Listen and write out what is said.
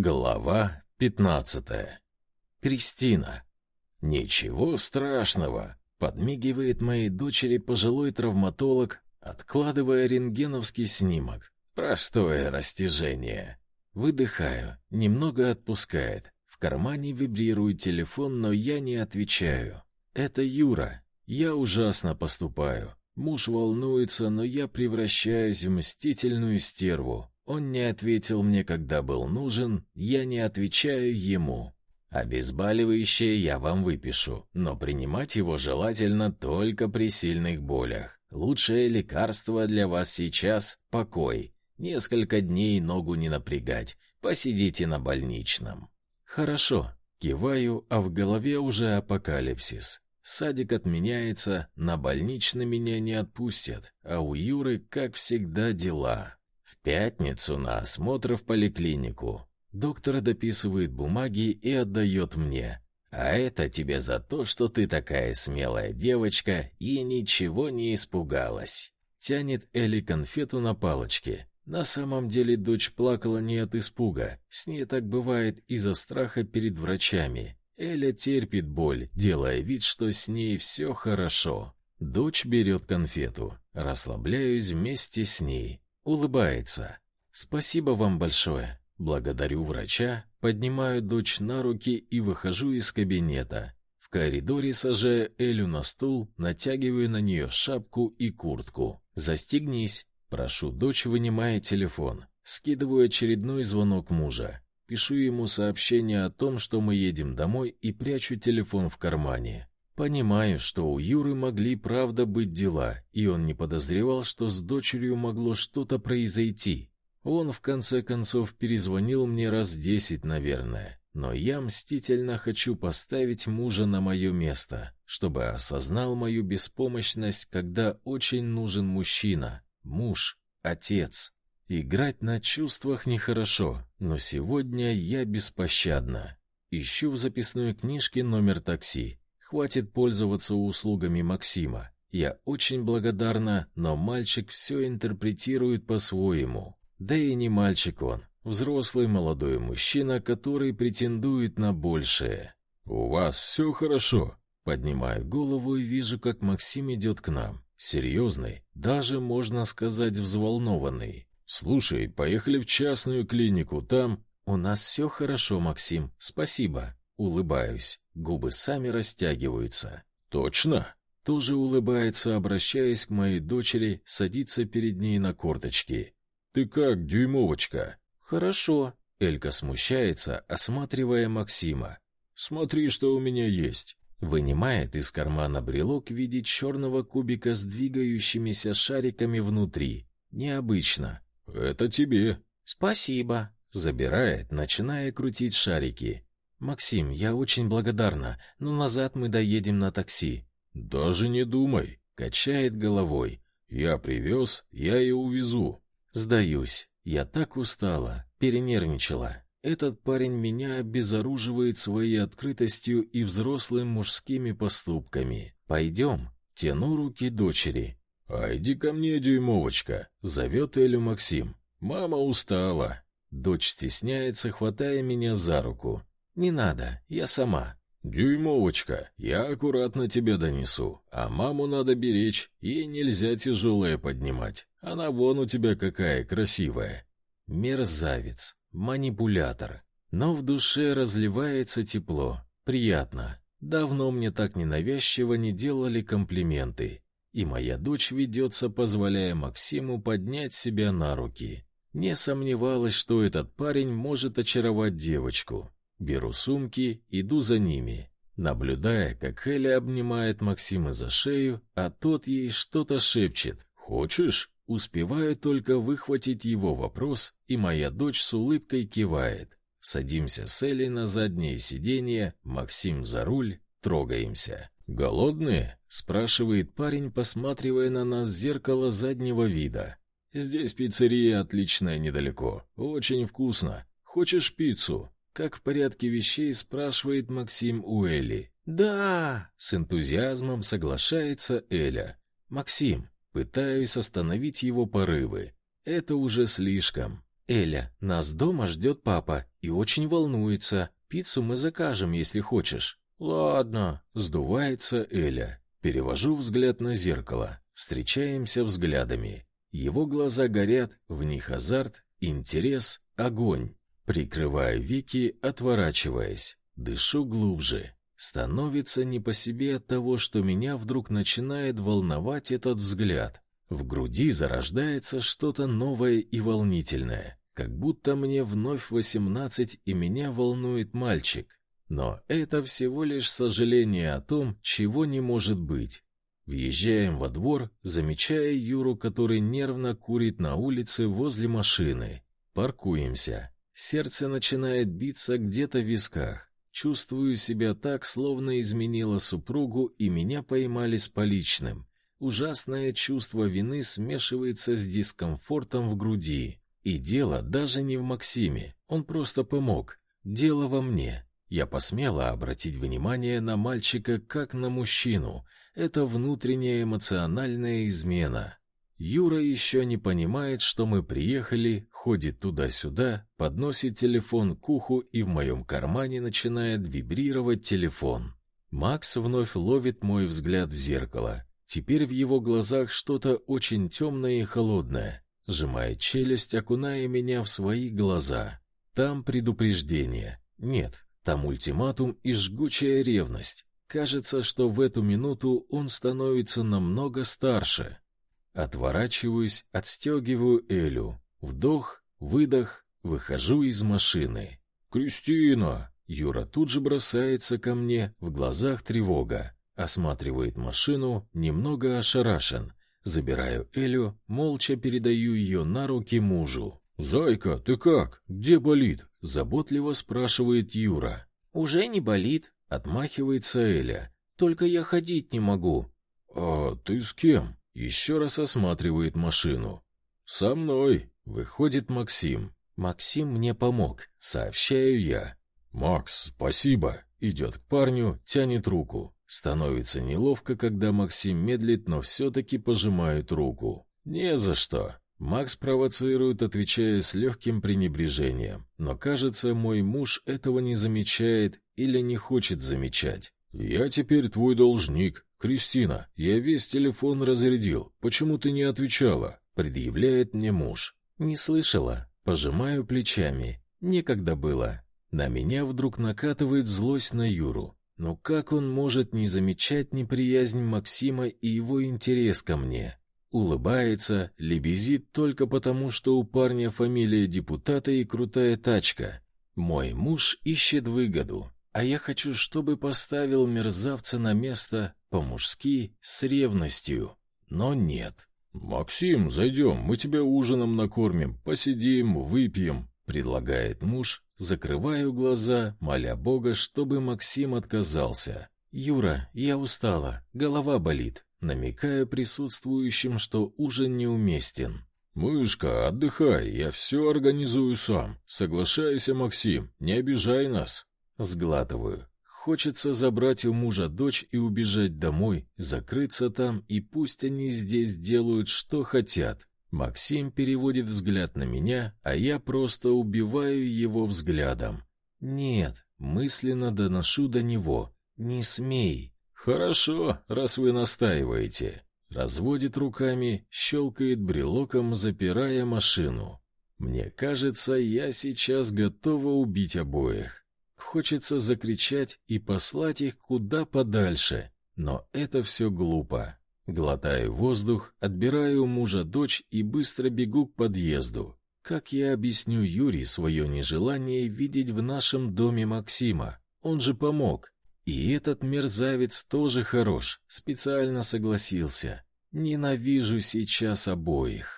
Глава пятнадцатая. Кристина. Ничего страшного, подмигивает моей дочери пожилой травматолог, откладывая рентгеновский снимок. Простое растяжение. Выдыхаю, немного отпускает. В кармане вибрирует телефон, но я не отвечаю. Это Юра. Я ужасно поступаю. Муж волнуется, но я превращаюсь в мстительную стерву. Он не ответил мне, когда был нужен, я не отвечаю ему. Обезболивающее я вам выпишу, но принимать его желательно только при сильных болях. Лучшее лекарство для вас сейчас покой. Несколько дней ногу не напрягать. Посидите на больничном. Хорошо. Киваю, а в голове уже апокалипсис. Садик отменяется, на больничный меня не отпустят, а у Юры, как всегда, дела пятницу на осмотр в поликлинику. Доктор дописывает бумаги и отдает мне. А это тебе за то, что ты такая смелая девочка и ничего не испугалась. Тянет Элли конфету на палочке. На самом деле дочь плакала не от испуга. С ней так бывает из-за страха перед врачами. Эля терпит боль, делая вид, что с ней все хорошо. Дочь берет конфету. Расслабляюсь вместе с ней улыбается. Спасибо вам большое. Благодарю врача, поднимаю дочь на руки и выхожу из кабинета. В коридоре сажаю Элю на стул, натягиваю на нее шапку и куртку. Застегнись, прошу дочь, вынимая телефон. Скидываю очередной звонок мужа. Пишу ему сообщение о том, что мы едем домой и прячу телефон в кармане. Понимаю, что у Юры могли правда быть дела, и он не подозревал, что с дочерью могло что-то произойти. Он в конце концов перезвонил мне раз десять, наверное. Но я мстительно хочу поставить мужа на мое место, чтобы осознал мою беспомощность, когда очень нужен мужчина, муж, отец. Играть на чувствах нехорошо, но сегодня я беспощадна. Ищу в записной книжке номер такси Хватит пользоваться услугами Максима. Я очень благодарна, но мальчик все интерпретирует по-своему. Да и не мальчик он, взрослый молодой мужчина, который претендует на большее. У вас все хорошо. Поднимаю голову и вижу, как Максим идет к нам. Серьезный, даже можно сказать взволнованный. Слушай, поехали в частную клинику, там у нас все хорошо, Максим. Спасибо. Улыбаюсь. Губы сами растягиваются. Точно? Тоже улыбается, обращаясь к моей дочери, садится перед ней на корточки. Ты как, дюймовочка? Хорошо. Элька смущается, осматривая Максима. Смотри, что у меня есть. Вынимает из кармана брелок в виде черного кубика с двигающимися шариками внутри. Необычно. Это тебе. Спасибо. Забирает, начиная крутить шарики. Максим, я очень благодарна, но назад мы доедем на такси. Даже не думай, качает головой. Я привез, я и увезу. Сдаюсь. Я так устала, перенервничала. Этот парень меня обезоруживает своей открытостью и взрослыми мужскими поступками. Пойдем. Тяну руки дочери. А иди ко мне, дюймовочка, зовет Элю Максим. Мама устала. Дочь стесняется, хватая меня за руку. Не надо, я сама. Дюймовочка, я аккуратно тебе донесу, а маму надо беречь, ей нельзя тяжелое поднимать. Она вон у тебя какая красивая. Мерзавец, манипулятор. Но в душе разливается тепло, приятно. Давно мне так ненавязчиво не делали комплименты. И моя дочь ведется, позволяя Максиму поднять себя на руки. Не сомневалась, что этот парень может очаровать девочку. Беру сумки, иду за ними, наблюдая, как Эля обнимает Максима за шею, а тот ей что-то шепчет. «Хочешь?» Успеваю только выхватить его вопрос, и моя дочь с улыбкой кивает. Садимся с Элей на заднее сиденье, Максим за руль, трогаемся. «Голодные?» — спрашивает парень, посматривая на нас в зеркало заднего вида. «Здесь пиццерия отличная недалеко. Очень вкусно. Хочешь пиццу?» Как в порядке вещей спрашивает Максим у Эли. Да, с энтузиазмом соглашается Эля. Максим, пытаюсь остановить его порывы. Это уже слишком. Эля, нас дома ждет папа и очень волнуется. Пиццу мы закажем, если хочешь. Ладно, сдувается Эля. Перевожу взгляд на зеркало. Встречаемся взглядами. Его глаза горят, в них азарт, интерес, огонь. Прикрываю веки, отворачиваясь. Дышу глубже. Становится не по себе от того, что меня вдруг начинает волновать этот взгляд. В груди зарождается что-то новое и волнительное, как будто мне вновь восемнадцать и меня волнует мальчик. Но это всего лишь сожаление о том, чего не может быть. Въезжаем во двор, замечая Юру, который нервно курит на улице возле машины. Паркуемся. Сердце начинает биться где-то в висках. Чувствую себя так, словно изменила супругу и меня поймали с поличным. Ужасное чувство вины смешивается с дискомфортом в груди. И дело даже не в Максиме, он просто помог. Дело во мне. Я посмела обратить внимание на мальчика как на мужчину, это внутренняя эмоциональная измена. Юра еще не понимает, что мы приехали, ходит туда-сюда, подносит телефон к уху, и в моем кармане начинает вибрировать телефон. Макс вновь ловит мой взгляд в зеркало. Теперь в его глазах что-то очень темное и холодное. Сжимает челюсть, окуная меня в свои глаза. Там предупреждение. Нет, там ультиматум и жгучая ревность. Кажется, что в эту минуту он становится намного старше. Отворачиваюсь, отстегиваю Элю. Вдох, выдох, выхожу из машины. Кристина, Юра тут же бросается ко мне, в глазах тревога. Осматривает машину, немного ошарашен. Забираю Элю, молча передаю ее на руки мужу. Зайка, ты как? Где болит? заботливо спрашивает Юра. Уже не болит, Отмахивается Эля. Только я ходить не могу. А ты с кем? Еще раз осматривает машину. Со мной. Выходит Максим. Максим мне помог, сообщаю я. Макс, спасибо. Идет к парню, тянет руку. Становится неловко, когда Максим медлит, но все-таки пожимает руку. Не за что. Макс провоцирует, отвечая с легким пренебрежением. Но, кажется, мой муж этого не замечает или не хочет замечать. «Я теперь твой должник. Кристина, я весь телефон разрядил. Почему ты не отвечала?» Предъявляет мне муж. «Не слышала». Пожимаю плечами. Некогда было. На меня вдруг накатывает злость на Юру. Но как он может не замечать неприязнь Максима и его интерес ко мне? Улыбается, лебезит только потому, что у парня фамилия депутата и крутая тачка. Мой муж ищет выгоду, а я хочу, чтобы поставил мерзавца на место по-мужски с ревностью. Но нет. Максим, зайдем, мы тебя ужином накормим, посидим, выпьем, предлагает муж. Закрываю глаза, моля Бога, чтобы Максим отказался. Юра, я устала, голова болит намекая присутствующим, что ужин неуместен. «Мышка, отдыхай, я все организую сам. Соглашайся, Максим, не обижай нас». Сглатываю. Хочется забрать у мужа дочь и убежать домой, закрыться там, и пусть они здесь делают, что хотят. Максим переводит взгляд на меня, а я просто убиваю его взглядом. «Нет», мысленно доношу до него. «Не смей». Хорошо, раз вы настаиваете. Разводит руками, щелкает брелоком, запирая машину. Мне кажется, я сейчас готова убить обоих. Хочется закричать и послать их куда подальше, но это все глупо. Глотаю воздух, отбираю у мужа дочь и быстро бегу к подъезду. Как я объясню Юрий свое нежелание видеть в нашем доме Максима? Он же помог. И этот мерзавец тоже хорош, специально согласился. Ненавижу сейчас обоих.